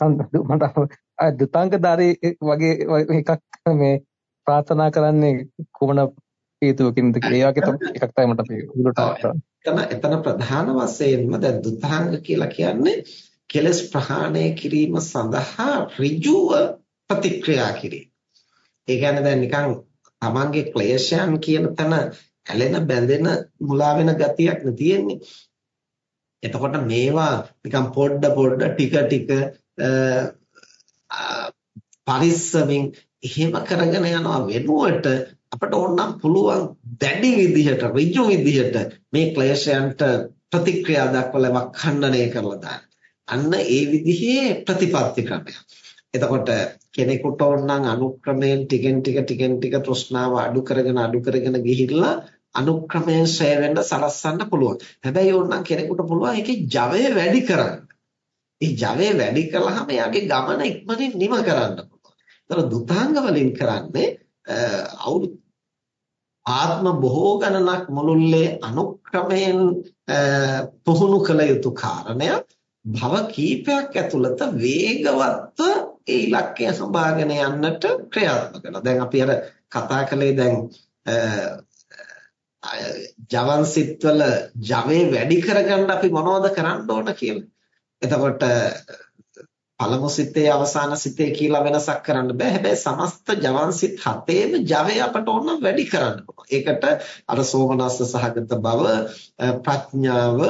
මට දුතාංගධාරී වගේ එකක් මේ ප්‍රාර්ථනා කරන්නේ කුමන හේතුවකින්ද කියලා ඒ වගේ එකක් තමයි මට එතන එතන ප්‍රධාන වශයෙන්ම දැන් දුතාංග කියලා කියන්නේ කෙලස් ප්‍රහාණය කිරීම සඳහා ඍජුව ප්‍රතික්‍රියා කිරීම. ඒ කියන්නේ දැන් නිකන් තමන්ගේ ක්ලේශයන් කියන තැන ඇලෙන බැඳෙන මුලා වෙන ගතියක් නෙ තියෙන්නේ. එතකොට මේවා නිකන් පොඩ පොඩ ටික ටික පරිස්සමින් එහෙම කරගෙන යනවා වෙනුවට අපට ඕනනම් පුළුවන් දැඩි විදිහට ඍජු විදිහට මේ ක්ලේශයන්ට ප්‍රතික්‍රියා දක්වලා ඛණ්ඩණය කරලා දාන්න. අන්න ඒ විදිහේ ප්‍රතිපත්ති ක්‍රමයක්. එතකොට කෙනෙකුට ඕනනම් අනුක්‍රමයෙන් ටිකෙන් ටික ටිකෙන් ටික තෘෂ්ණාව අඩු කරගෙන අඩු කරගෙන ගිහිල්ලා අනුක්‍රමයෙන් ෂය වෙන්න සලස්සන්න පුළුවන්. හැබැයි ඕනනම් කෙනෙකුට පුළුවන් ඒකේ ජවය වැඩි කරන්න. ඒ ජවය වැඩි කළාම එයාගේ ගමන ඉක්මනින් නිම කරන්න පුළුවන්. ඒතර දුතාංග වලින් කරන්නේ අවුරුදු ආත්ම බොහෝ ගණනක් මුළුල්ලේ අනුක්‍රමයෙන් පුහුණු කළ යුතු කාරණය භව කීපයක් ඇතුළත වේගවත්ව ඒ ඉලක්කය සම්භාගන යන්නට ක්‍රියාත්මක වෙනවා. දැන් අපි අර කතා කළේ දැන් ජවන් සිත්වල ජවයේ වැඩි කරගන්න අපි මොනවද කරන්න ඕන කියලා. එතකොට පළමු සිතේ අවසාන සිතේ කියලා වෙනසක් කරන්න බෑ. හැබැයි සමස්ත ජවන් සිත් හතේම ජවය අපට ඕන වැඩි කරන්න ඒකට අර සෝමනස්ස සහගත බව ප්‍රඥාව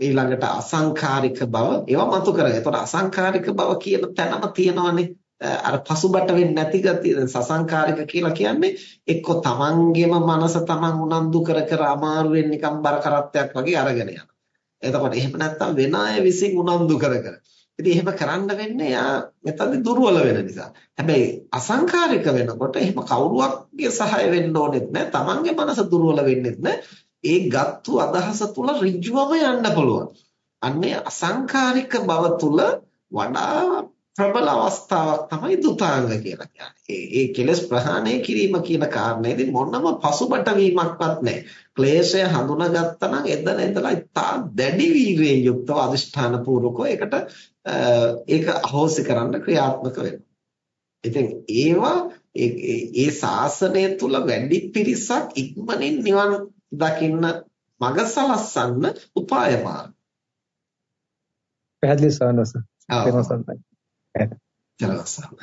ඊළඟට අසංඛාරික බව ඒවා මතු කරගන්න. ඒතකොට අසංඛාරික බව කියන තැනම තියෙනවනේ. අර පසුබට වෙන්නේ නැති ගතිය සසංකාරික කියලා කියන්නේ එක්ක තමන්ගේම මනස තමන් උනන්දු කර කර අමාරුවෙන් නිකන් බර කරත්තයක් වගේ අරගෙන යනවා. එතකොට එහෙම නැත්තම් වෙන අය විසින් උනන්දු කර කර. ඉතින් එහෙම කරන්න වෙන්නේ යා මෙතනදි දුර්වල වෙන නිසා. හැබැයි අසංකාරික වෙනකොට එහෙම කවුරුවක්ගේ සහාය වෙන්න ඕනෙත් නැහැ. තමන්ගේ මනස දුර්වල වෙන්නෙත් නැහැ. ඒ ගත්තු අදහස තුල ඍජුවම යන්න පුළුවන්. අන්නේ අසංකාරික බව තුල වඩා ප්‍රබල අවස්ථාවක් තමයි දුතාංග කියලා කියන්නේ. ඒ කෙලස් ප්‍රහාණය කිරීම කියන කාරණේදී මොනම පසුබට වීමක්වත් නැහැ. ක්ලේශය හඳුනාගත්තා නම් එදන එදලා තා දැඩි වීර්යයෙන් යුක්තව අදිෂ්ඨාන පූර්වකව ඒකට ඒක අහෝසි කරන්න ක්‍රියාත්මක වෙනවා. ඉතින් ඒවා ඒ ශාසනය තුල වැඩි පිරිසක් ඉක්මනින් නිවන් දකින්න මඟ සලස්සන්න උපාය මාර්ග. පැහැදිලි සවනස. ආ. 寺田さん。